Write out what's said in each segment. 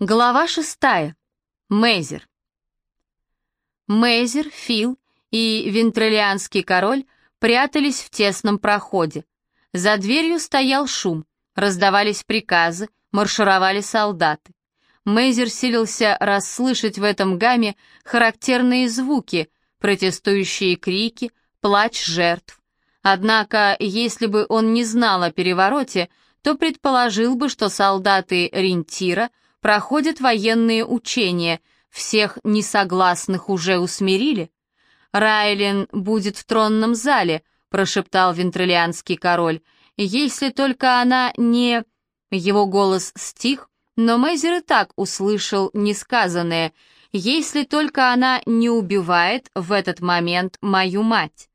Глава шестая. Мейзер. Мейзер, Фил и вентролианский король прятались в тесном проходе. За дверью стоял шум, раздавались приказы, маршировали солдаты. Мейзер силился расслышать в этом гамме характерные звуки, протестующие крики, плач жертв. Однако, если бы он не знал о перевороте, то предположил бы, что солдаты Рентира — проходят военные учения, всех несогласных уже усмирили. «Райлен будет в тронном зале», — прошептал вентролианский король, «если только она не...» Его голос стих, но Мейзер и так услышал несказанное, «если только она не убивает в этот момент мою мать».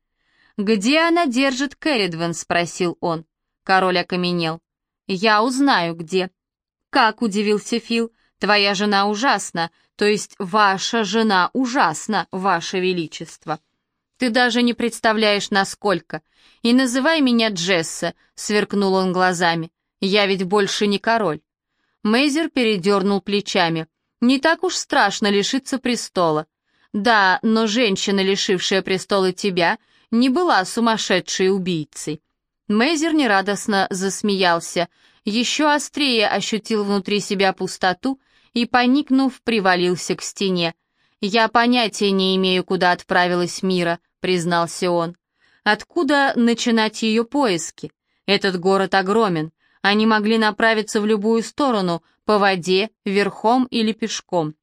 «Где она держит Кэрридвен?» — спросил он. Король окаменел. «Я узнаю, где», «Как?» — удивился Фил. «Твоя жена ужасна, то есть ваша жена ужасна, ваше величество». «Ты даже не представляешь, насколько. И называй меня Джесса», — сверкнул он глазами. «Я ведь больше не король». Мейзер передернул плечами. «Не так уж страшно лишиться престола. Да, но женщина, лишившая престола тебя, не была сумасшедшей убийцей». Мейзер нерадостно засмеялся еще острее ощутил внутри себя пустоту и, поникнув, привалился к стене. «Я понятия не имею, куда отправилась Мира», — признался он. «Откуда начинать ее поиски? Этот город огромен. Они могли направиться в любую сторону, по воде, верхом или пешком».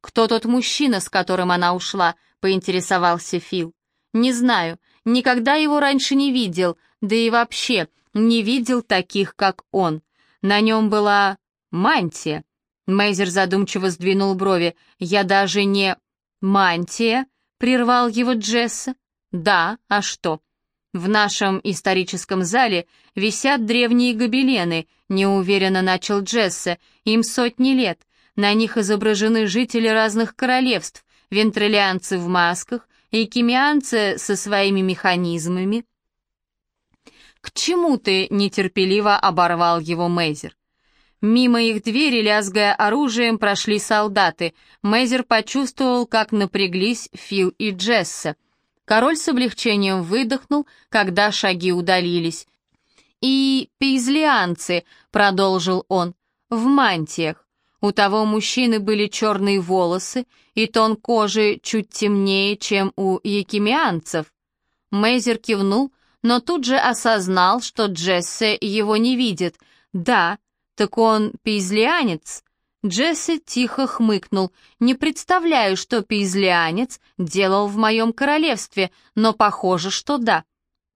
«Кто тот мужчина, с которым она ушла?» — поинтересовался Фил. «Не знаю. Никогда его раньше не видел, да и вообще, не видел таких, как он. На нем была мантия. Мейзер задумчиво сдвинул брови. «Я даже не...» «Мантия?» — прервал его Джесса. «Да, а что?» «В нашем историческом зале висят древние гобелены», — неуверенно начал Джесса. «Им сотни лет. На них изображены жители разных королевств, вентрилианцы в масках, и кимианцы со своими механизмами, «К чему ты?» — нетерпеливо оборвал его Мейзер. Мимо их двери, лязгая оружием, прошли солдаты. Мейзер почувствовал, как напряглись Фил и Джесса. Король с облегчением выдохнул, когда шаги удалились. «И пейзлианцы», — продолжил он, — «в мантиях. У того мужчины были черные волосы, и тон кожи чуть темнее, чем у якимианцев». Мейзер кивнул, но тут же осознал, что Джессе его не видит. «Да, так он пейзлианец?» Джесси тихо хмыкнул. «Не представляю, что пейзлианец делал в моем королевстве, но похоже, что да».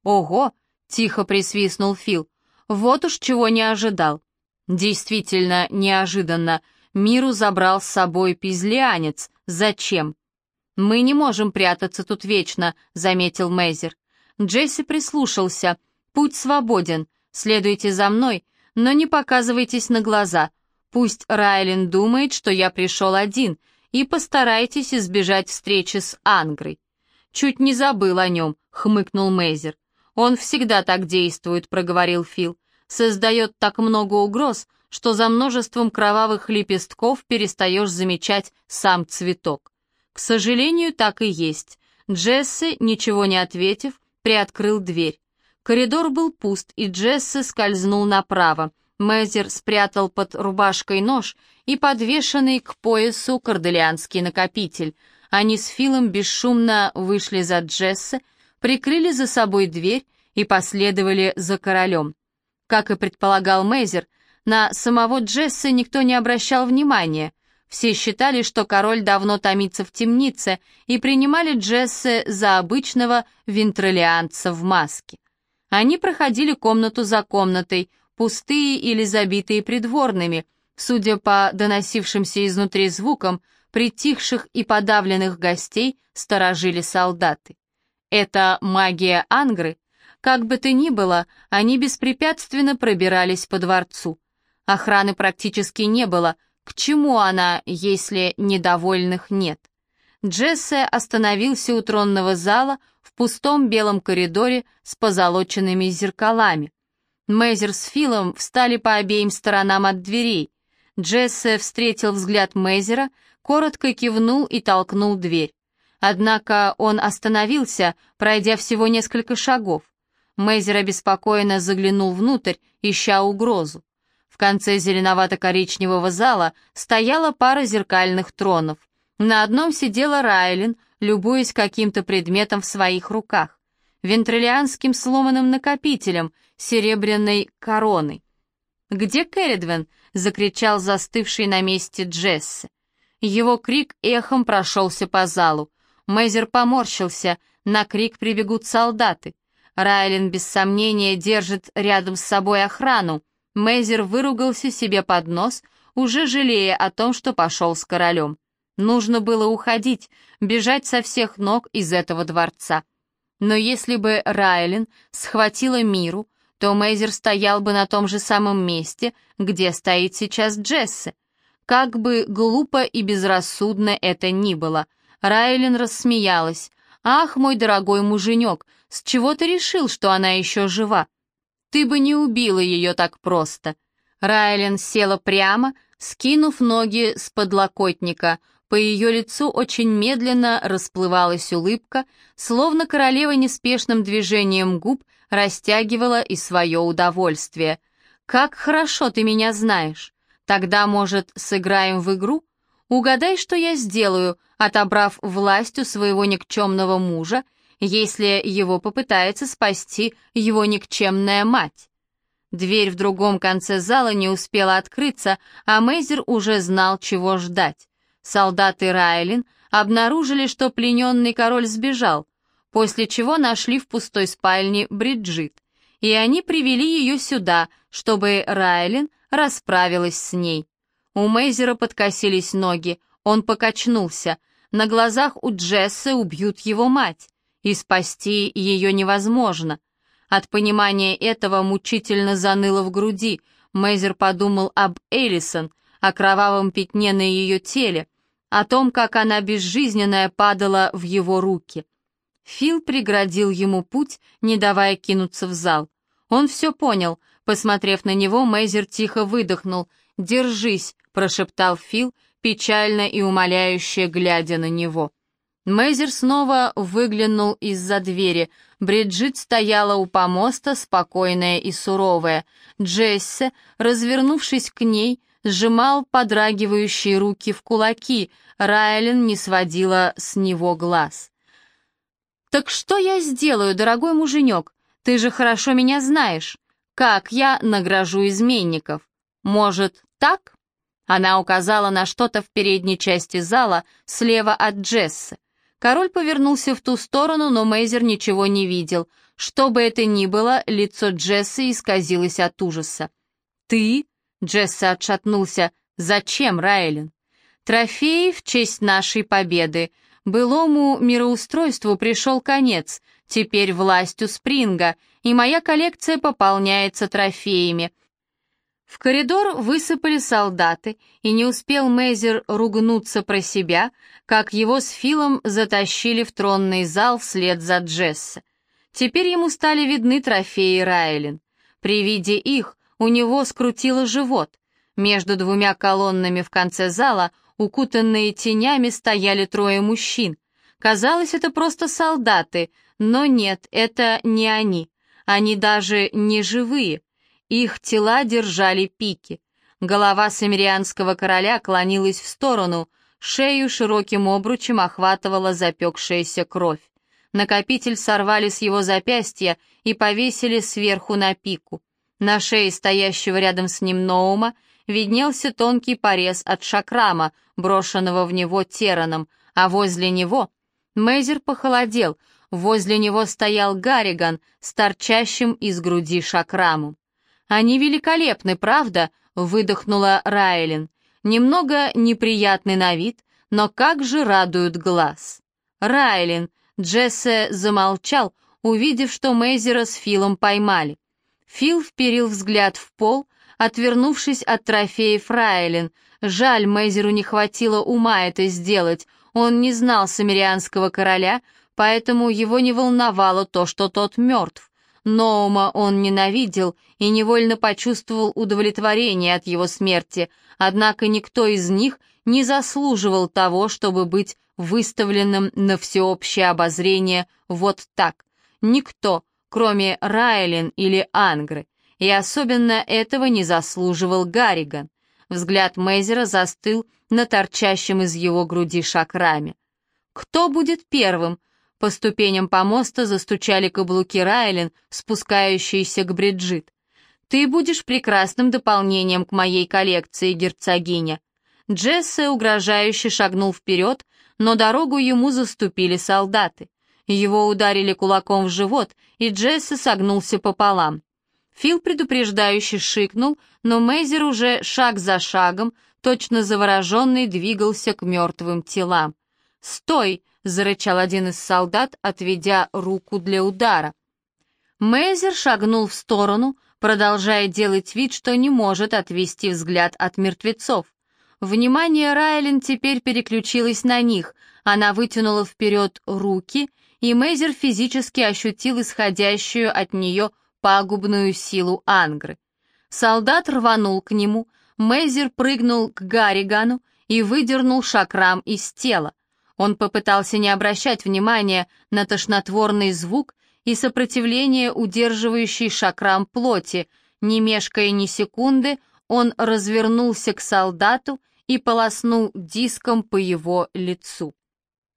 «Ого!» — тихо присвистнул Фил. «Вот уж чего не ожидал». Действительно неожиданно. Миру забрал с собой пейзлианец. Зачем? «Мы не можем прятаться тут вечно», — заметил Мейзер. Джесси прислушался. «Путь свободен. Следуйте за мной, но не показывайтесь на глаза. Пусть Райлен думает, что я пришел один, и постарайтесь избежать встречи с Ангрой». «Чуть не забыл о нем», — хмыкнул Мейзер. «Он всегда так действует», — проговорил Фил. «Создает так много угроз, что за множеством кровавых лепестков перестаешь замечать сам цветок». К сожалению, так и есть. Джесси, ничего не ответив, приоткрыл дверь. Коридор был пуст, и Джесси скользнул направо. Мейзер спрятал под рубашкой нож и подвешенный к поясу корделианский накопитель. Они с Филом бесшумно вышли за Джесси, прикрыли за собой дверь и последовали за королем. Как и предполагал Мейзер, на самого Джесси никто не обращал внимания. Все считали, что король давно томится в темнице, и принимали Джессе за обычного вентролианца в маске. Они проходили комнату за комнатой, пустые или забитые придворными, судя по доносившимся изнутри звукам, притихших и подавленных гостей сторожили солдаты. Это магия Ангры? Как бы то ни было, они беспрепятственно пробирались по дворцу. Охраны практически не было — к чему она, если недовольных нет? Джессе остановился у тронного зала в пустом белом коридоре с позолоченными зеркалами. Мейзер с Филом встали по обеим сторонам от дверей. Джессе встретил взгляд Мейзера, коротко кивнул и толкнул дверь. Однако он остановился, пройдя всего несколько шагов. Мейзер обеспокоенно заглянул внутрь, ища угрозу. Конце зеленовато-коричневого зала стояла пара зеркальных тронов. На одном сидела Райлин, любуясь каким-то предметом в своих руках. Вентриллианским сломанным накопителем, серебряной короной. «Где Керридвен?» — закричал застывший на месте Джесси. Его крик эхом прошелся по залу. Мейзер поморщился, на крик прибегут солдаты. Райлин без сомнения держит рядом с собой охрану. Мейзер выругался себе под нос, уже жалея о том, что пошел с королем. Нужно было уходить, бежать со всех ног из этого дворца. Но если бы Райлин схватила Миру, то Мейзер стоял бы на том же самом месте, где стоит сейчас Джесси. Как бы глупо и безрассудно это ни было. Райлин рассмеялась. «Ах, мой дорогой муженек, с чего ты решил, что она еще жива? Ты бы не убила ее так просто». Райлин села прямо, скинув ноги с подлокотника. По ее лицу очень медленно расплывалась улыбка, словно королева неспешным движением губ растягивала и свое удовольствие. «Как хорошо ты меня знаешь! Тогда, может, сыграем в игру? Угадай, что я сделаю, отобрав власть у своего никчемного мужа, если его попытается спасти его никчемная мать». Дверь в другом конце зала не успела открыться, а Мейзер уже знал, чего ждать. Солдаты Райлин обнаружили, что плененный король сбежал, после чего нашли в пустой спальне Бриджит, и они привели ее сюда, чтобы Райлин расправилась с ней. У Мейзера подкосились ноги, он покачнулся. На глазах у Джесса убьют его мать, и спасти ее невозможно. От понимания этого мучительно заныло в груди. Мейзер подумал об Элисон, о кровавом пятне на ее теле, о том, как она безжизненная падала в его руки. Фил преградил ему путь, не давая кинуться в зал. Он все понял. Посмотрев на него, Мейзер тихо выдохнул. «Держись», — прошептал Фил, печально и умоляюще глядя на него. Мейзер снова выглянул из-за двери. Бриджит стояла у помоста, спокойная и суровая. Джесси, развернувшись к ней, сжимал подрагивающие руки в кулаки, Райлен не сводила с него глаз. «Так что я сделаю, дорогой муженек? Ты же хорошо меня знаешь. Как я награжу изменников? Может, так?» Она указала на что-то в передней части зала, слева от Джесса. Король повернулся в ту сторону, но Мейзер ничего не видел. Что бы это ни было, лицо Джесса исказилось от ужаса. «Ты?» — Джесса отшатнулся. «Зачем, Райлен?» «Трофей в честь нашей победы. Былому мироустройству пришел конец. Теперь власть у Спринга, и моя коллекция пополняется трофеями. В коридор высыпали солдаты, и не успел Мейзер ругнуться про себя, как его с Филом затащили в тронный зал вслед за Джесса. Теперь ему стали видны трофеи Райлин. При виде их у него скрутило живот. Между двумя колоннами в конце зала, укутанные тенями, стояли трое мужчин. Казалось, это просто солдаты, но нет, это не они. Они даже не живые. Их тела держали пики. Голова самирианского короля клонилась в сторону, шею широким обручем охватывала запекшаяся кровь. Накопитель сорвали с его запястья и повесили сверху на пику. На шее стоящего рядом с ним Ноума виднелся тонкий порез от шакрама, брошенного в него тераном, а возле него... Мейзер похолодел, возле него стоял Гарриган с торчащим из груди шакрамом. «Они великолепны, правда?» — выдохнула Райлин. «Немного неприятный на вид, но как же радуют глаз!» «Райлин!» — Джессе замолчал, увидев, что Мейзера с Филом поймали. Фил вперил взгляд в пол, отвернувшись от трофеев Райлин. Жаль, Мейзеру не хватило ума это сделать. Он не знал самирианского короля, поэтому его не волновало то, что тот мертв Ноума он ненавидел и невольно почувствовал удовлетворение от его смерти, однако никто из них не заслуживал того, чтобы быть выставленным на всеобщее обозрение вот так. Никто, кроме Райлен или Ангры, и особенно этого не заслуживал Гарриган. Взгляд Мейзера застыл на торчащем из его груди шакраме. «Кто будет первым?» По ступеням помоста застучали каблуки Райлен, спускающиеся к Бриджит. «Ты будешь прекрасным дополнением к моей коллекции, герцогиня». Джессе угрожающе шагнул вперед, но дорогу ему заступили солдаты. Его ударили кулаком в живот, и Джессе согнулся пополам. Фил предупреждающе шикнул, но Мейзер уже шаг за шагом, точно завороженный, двигался к мертвым телам. «Стой!» — зарычал один из солдат, отведя руку для удара. Мейзер шагнул в сторону, продолжая делать вид, что не может отвести взгляд от мертвецов. Внимание Райлен теперь переключилось на них. Она вытянула вперед руки, и Мейзер физически ощутил исходящую от нее пагубную силу Ангры. Солдат рванул к нему, Мейзер прыгнул к Гарригану и выдернул шакрам из тела. Он попытался не обращать внимания на тошнотворный звук и сопротивление удерживающей шакрам плоти. Не мешкая ни секунды, он развернулся к солдату и полоснул диском по его лицу.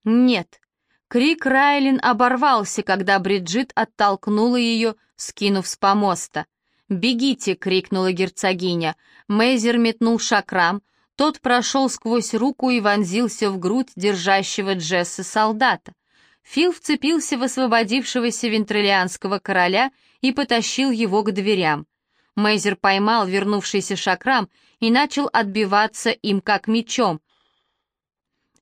Нет, крик Райлин оборвался, когда Бриджит оттолкнула ее, скинув с помоста. «Бегите!» — крикнула герцогиня. Мейзер метнул шакрам, тот прошел сквозь руку и вонзился в грудь держащего Джесса солдата. Фил вцепился в освободившегося вентриллианского короля и потащил его к дверям. Мейзер поймал вернувшийся шакрам и начал отбиваться им как мечом.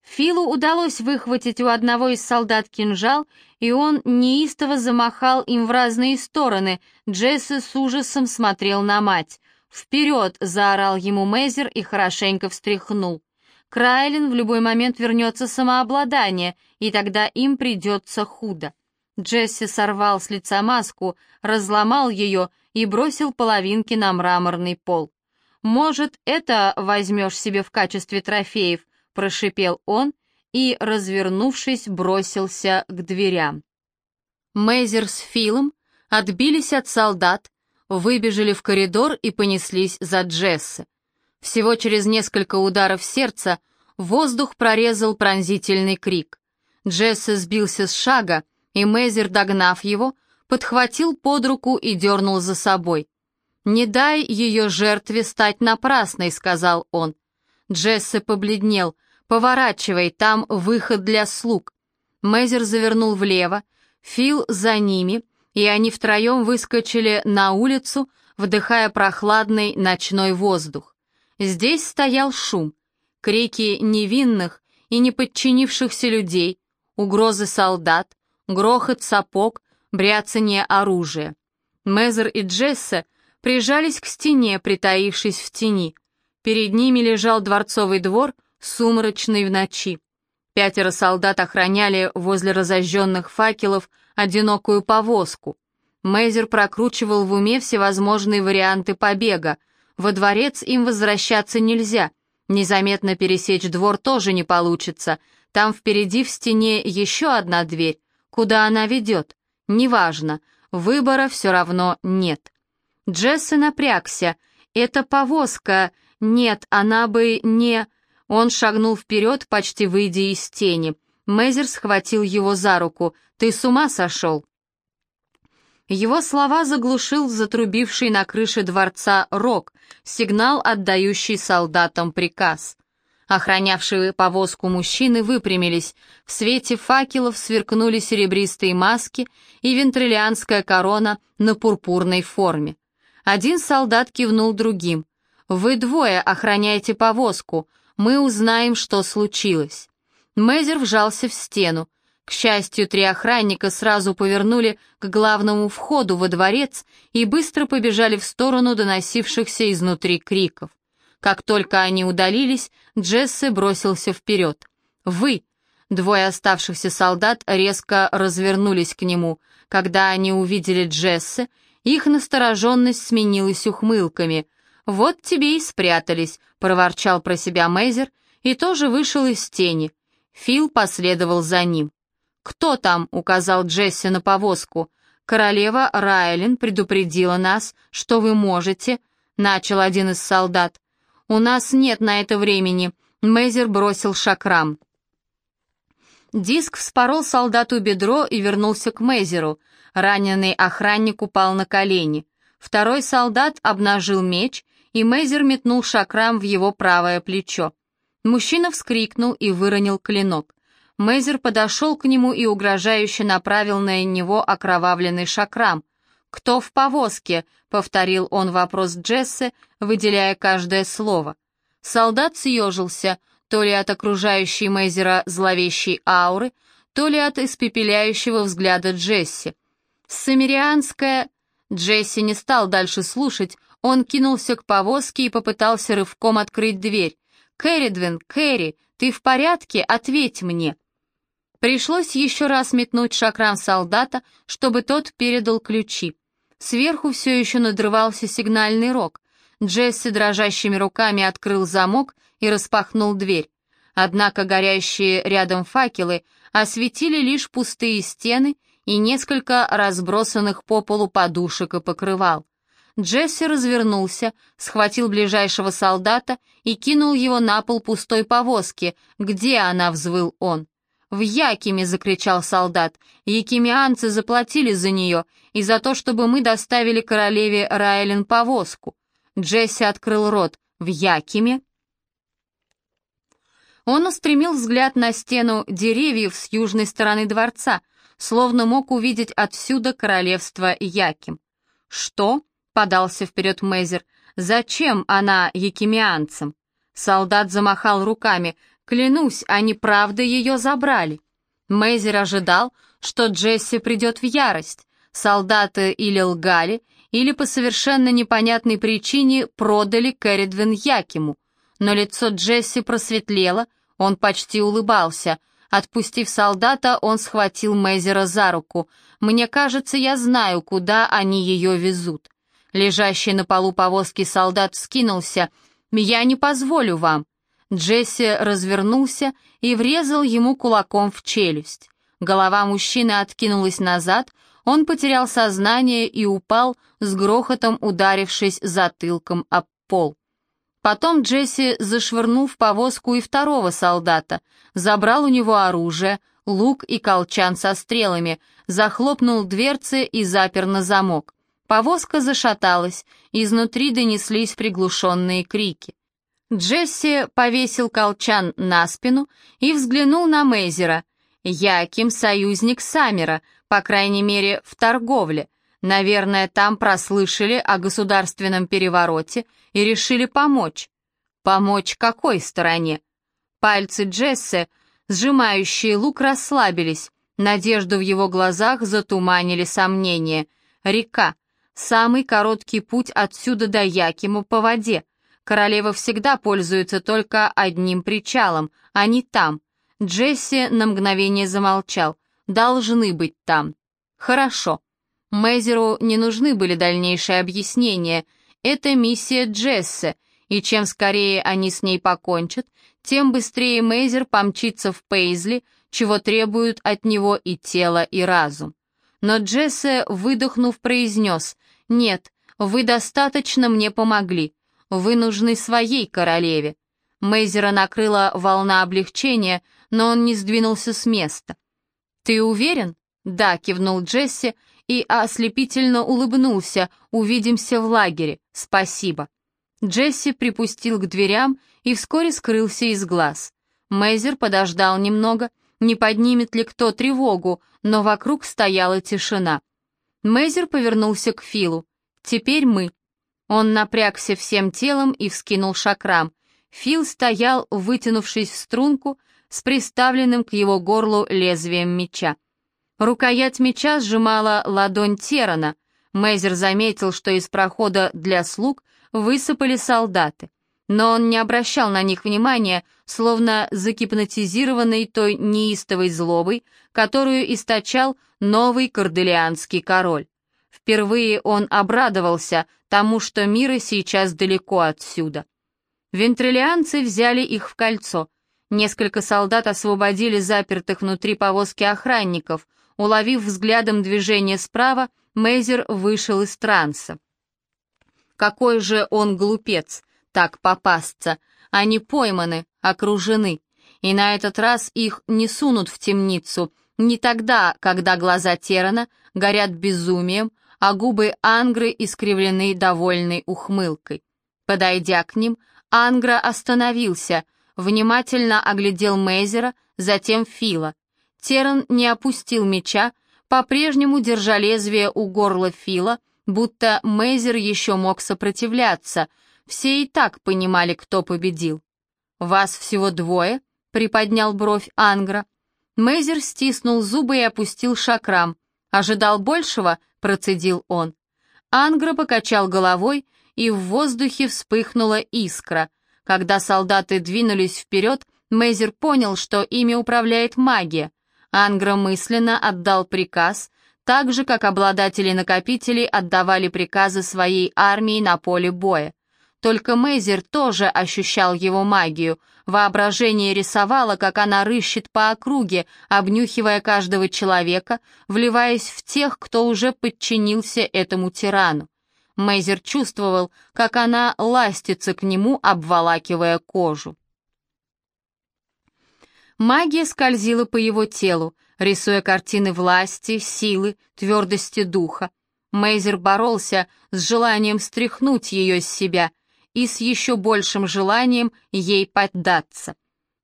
Филу удалось выхватить у одного из солдат кинжал, и он неистово замахал им в разные стороны. Джесси с ужасом смотрел на мать. «Вперед!» — заорал ему Мейзер и хорошенько встряхнул. Крайлин в любой момент вернется самообладание, и тогда им придется худо. Джесси сорвал с лица маску, разломал ее и бросил половинки на мраморный пол. «Может, это возьмешь себе в качестве трофеев?» — прошипел он и, развернувшись, бросился к дверям. Мейзер с Филом отбились от солдат, выбежали в коридор и понеслись за Джесси. Всего через несколько ударов сердца воздух прорезал пронзительный крик. Джесси сбился с шага, и Мейзер, догнав его, подхватил под руку и дернул за собой. «Не дай ее жертве стать напрасной», — сказал он. Джесси побледнел. «Поворачивай, там выход для слуг». Мейзер завернул влево, Фил за ними, и они втроем выскочили на улицу, вдыхая прохладный ночной воздух. Здесь стоял шум, крики невинных и неподчинившихся людей, угрозы солдат, грохот сапог, бряцание оружия. Мезер и Джесса прижались к стене, притаившись в тени. Перед ними лежал дворцовый двор, сумрачный в ночи. Пятеро солдат охраняли возле разожженных факелов одинокую повозку. Мейзер прокручивал в уме всевозможные варианты побега. Во дворец им возвращаться нельзя. Незаметно пересечь двор тоже не получится. Там впереди в стене еще одна дверь. Куда она ведет? Неважно. Выбора все равно нет. Джесси напрягся. «Это повозка. Нет, она бы не...» Он шагнул вперед, почти выйдя из тени. Мейзер схватил его за руку. «Ты с ума сошел?» Его слова заглушил затрубивший на крыше дворца рог, сигнал, отдающий солдатам приказ. Охранявшие повозку мужчины выпрямились, в свете факелов сверкнули серебристые маски и вентриллианская корона на пурпурной форме. Один солдат кивнул другим. «Вы двое охраняете повозку, мы узнаем, что случилось». Мейзер вжался в стену. К счастью, три охранника сразу повернули к главному входу во дворец и быстро побежали в сторону доносившихся изнутри криков. Как только они удалились, Джесси бросился вперед. «Вы!» Двое оставшихся солдат резко развернулись к нему. Когда они увидели Джесса, их настороженность сменилась ухмылками. «Вот тебе и спрятались», — проворчал про себя Мейзер и тоже вышел из тени. Фил последовал за ним. «Кто там?» — указал Джесси на повозку. «Королева Райлин предупредила нас, что вы можете», — начал один из солдат. «У нас нет на это времени», — Мейзер бросил шакрам. Диск вспорол солдату бедро и вернулся к Мейзеру. Раненый охранник упал на колени. Второй солдат обнажил меч, и Мейзер метнул шакрам в его правое плечо. Мужчина вскрикнул и выронил клинок. Мейзер подошел к нему и угрожающе направил на него окровавленный шакрам. «Кто в повозке?» — повторил он вопрос Джессе, выделяя каждое слово. Солдат съежился, то ли от окружающей Мейзера зловещей ауры, то ли от испепеляющего взгляда Джесси. Самирианская... Джесси не стал дальше слушать, он кинулся к повозке и попытался рывком открыть дверь. «Кэрридвин, Кэрри, ты в порядке? Ответь мне!» Пришлось еще раз метнуть шакрам солдата, чтобы тот передал ключи. Сверху все еще надрывался сигнальный рог. Джесси дрожащими руками открыл замок и распахнул дверь. Однако горящие рядом факелы осветили лишь пустые стены и несколько разбросанных по полу подушек и покрывал. Джесси развернулся, схватил ближайшего солдата и кинул его на пол пустой повозки. «Где она?» — взвыл он. «В Якиме!» — закричал солдат. «Якимианцы заплатили за нее и за то, чтобы мы доставили королеве Райлен повозку». Джесси открыл рот. «В Якиме?» Он устремил взгляд на стену деревьев с южной стороны дворца, словно мог увидеть отсюда королевство Яким. «Что?» — подался вперед Мейзер. «Зачем она якимианцам?» Солдат замахал руками. Клянусь, они правда ее забрали. Мейзер ожидал, что Джесси придет в ярость. Солдаты или лгали, или по совершенно непонятной причине продали Кэрридвин Якиму. Но лицо Джесси просветлело, он почти улыбался. Отпустив солдата, он схватил Мейзера за руку. «Мне кажется, я знаю, куда они ее везут». Лежащий на полу повозки солдат вскинулся. «Я не позволю вам». Джесси развернулся и врезал ему кулаком в челюсть. Голова мужчины откинулась назад, он потерял сознание и упал, с грохотом ударившись затылком об пол. Потом Джесси зашвырнул в повозку и второго солдата, забрал у него оружие, лук и колчан со стрелами, захлопнул дверцы и запер на замок. Повозка зашаталась, изнутри донеслись приглушенные крики. Джесси повесил колчан на спину и взглянул на Мейзера. «Яким союзник Саммера, по крайней мере, в торговле. Наверное, там прослышали о государственном перевороте и решили помочь». «Помочь какой стороне?» Пальцы Джесси, сжимающие лук, расслабились. Надежду в его глазах затуманили сомнения. «Река. Самый короткий путь отсюда до Якиму по воде. Королева всегда пользуется только одним причалом, а не там. Джесси на мгновение замолчал. Должны быть там. Хорошо. Мейзеру не нужны были дальнейшие объяснения. Это миссия Джесси, и чем скорее они с ней покончат, тем быстрее Мейзер помчится в Пейзли, чего требуют от него и тело, и разум. Но Джесси, выдохнув, произнес «Нет, вы достаточно мне помогли. Вы нужны своей королеве». Мейзера накрыла волна облегчения, но он не сдвинулся с места. «Ты уверен?» «Да», — кивнул Джесси и ослепительно улыбнулся. «Увидимся в лагере. Спасибо». Джесси припустил к дверям и вскоре скрылся из глаз. Мейзер подождал немного, не поднимет ли кто тревогу, но вокруг стояла тишина. Мейзер повернулся к Филу. «Теперь мы». Он напрягся всем телом и вскинул шакрам. Фил стоял, вытянувшись в струнку, с приставленным к его горлу лезвием меча. Рукоять меча сжимала ладонь Терана. Мейзер заметил, что из прохода для слуг высыпали солдаты. Но он не обращал на них внимания, словно загипнотизированный той неистовой злобой, которую источал новый корделианский король. Впервые он обрадовался тому, что мира сейчас далеко отсюда. Вентрилианцы взяли их в кольцо. Несколько солдат освободили запертых внутри повозки охранников. Уловив взглядом движение справа, Мейзер вышел из транса. Какой же он глупец! Так попасться. Они пойманы, окружены. И на этот раз их не сунут в темницу, не тогда, когда глаза Терана горят безумием, а губы Ангры искривлены довольной ухмылкой. Подойдя к ним, Ангра остановился, внимательно оглядел Мейзера, затем Фила. Теран не опустил меча, по-прежнему держа лезвие у горла Фила, будто Мейзер еще мог сопротивляться — все и так понимали, кто победил. «Вас всего двое?» — приподнял бровь Ангра. Мейзер стиснул зубы и опустил шакрам. «Ожидал большего?» — процедил он. Ангра покачал головой, и в воздухе вспыхнула искра. Когда солдаты двинулись вперед, Мейзер понял, что ими управляет магия. Ангра мысленно отдал приказ, так же, как обладатели накопителей отдавали приказы своей армии на поле боя. Только Мейзер тоже ощущал его магию. Воображение рисовало, как она рыщет по округе, обнюхивая каждого человека, вливаясь в тех, кто уже подчинился этому тирану. Мейзер чувствовал, как она ластится к нему, обволакивая кожу. Магия скользила по его телу, рисуя картины власти, силы, твердости духа. Мейзер боролся с желанием стряхнуть ее с себя — и с еще большим желанием ей поддаться.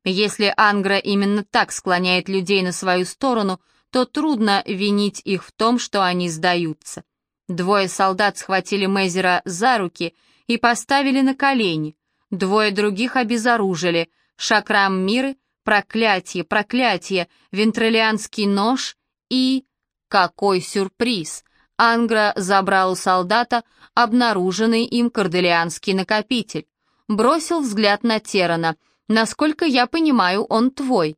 Если Ангра именно так склоняет людей на свою сторону, то трудно винить их в том, что они сдаются. Двое солдат схватили Мейзера за руки и поставили на колени, двое других обезоружили, шакрам миры, проклятие, проклятие, вентролианский нож и... Какой сюрприз! Ангра забрал у солдата обнаруженный им корделианский накопитель. Бросил взгляд на Терана. «Насколько я понимаю, он твой».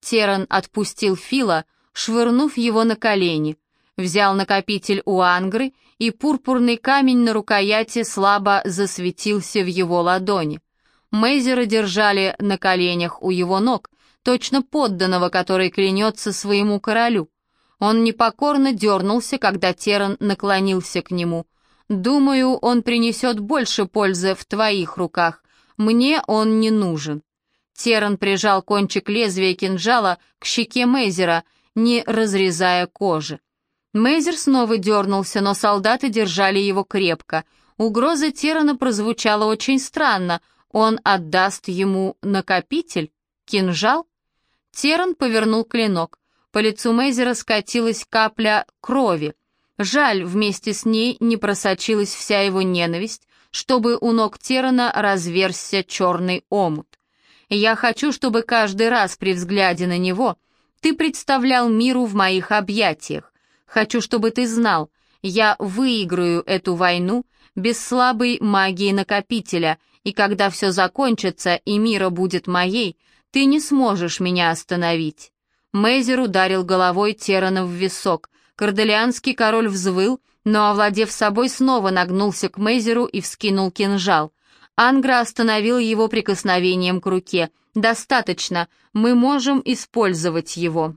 Теран отпустил Фила, швырнув его на колени. Взял накопитель у Ангры, и пурпурный камень на рукояти слабо засветился в его ладони. Мейзера держали на коленях у его ног, точно подданного, который клянется своему королю. Он непокорно дернулся, когда Теран наклонился к нему. «Думаю, он принесет больше пользы в твоих руках. Мне он не нужен». Теран прижал кончик лезвия кинжала к щеке Мейзера, не разрезая кожи. Мейзер снова дернулся, но солдаты держали его крепко. Угроза Терана прозвучала очень странно. Он отдаст ему накопитель? Кинжал? Теран повернул клинок. По лицу Мейзера скатилась капля крови. Жаль, вместе с ней не просочилась вся его ненависть, чтобы у ног Терана разверзся черный омут. Я хочу, чтобы каждый раз при взгляде на него ты представлял миру в моих объятиях. Хочу, чтобы ты знал, я выиграю эту войну без слабой магии накопителя, и когда все закончится и мира будет моей, ты не сможешь меня остановить. Мейзер ударил головой Терана в висок. Корделианский король взвыл, но, овладев собой, снова нагнулся к Мейзеру и вскинул кинжал. Ангра остановил его прикосновением к руке. «Достаточно, мы можем использовать его».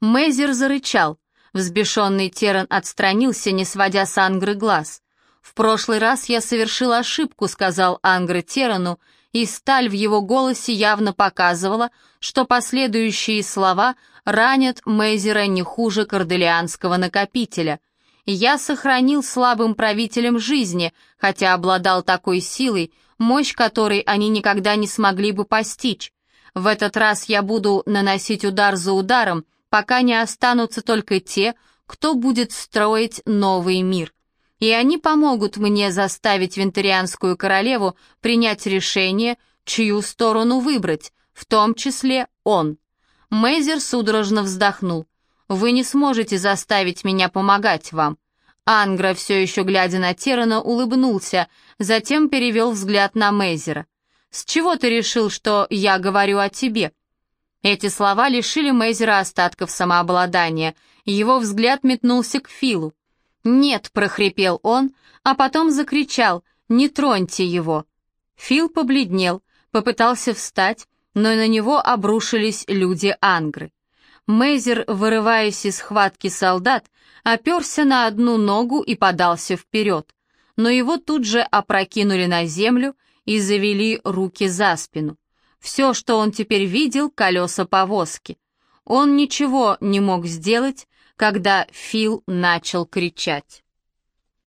Мейзер зарычал. Взбешенный Теран отстранился, не сводя с Ангры глаз. «В прошлый раз я совершил ошибку», — сказал Ангра Терану, и сталь в его голосе явно показывала, что последующие слова ранят Мейзера не хуже корделианского накопителя. «Я сохранил слабым правителям жизни, хотя обладал такой силой, мощь которой они никогда не смогли бы постичь. В этот раз я буду наносить удар за ударом, пока не останутся только те, кто будет строить новый мир и они помогут мне заставить Вентарианскую королеву принять решение, чью сторону выбрать, в том числе он. Мейзер судорожно вздохнул. «Вы не сможете заставить меня помогать вам». Ангра, все еще глядя на Терана, улыбнулся, затем перевел взгляд на Мейзера. «С чего ты решил, что я говорю о тебе?» Эти слова лишили Мейзера остатков самообладания. Его взгляд метнулся к Филу. «Нет», — прохрипел он, а потом закричал «Не троньте его!» Фил побледнел, попытался встать, но на него обрушились люди Ангры. Мейзер, вырываясь из схватки солдат, оперся на одну ногу и подался вперед, но его тут же опрокинули на землю и завели руки за спину. Все, что он теперь видел, колеса повозки. Он ничего не мог сделать, когда Фил начал кричать.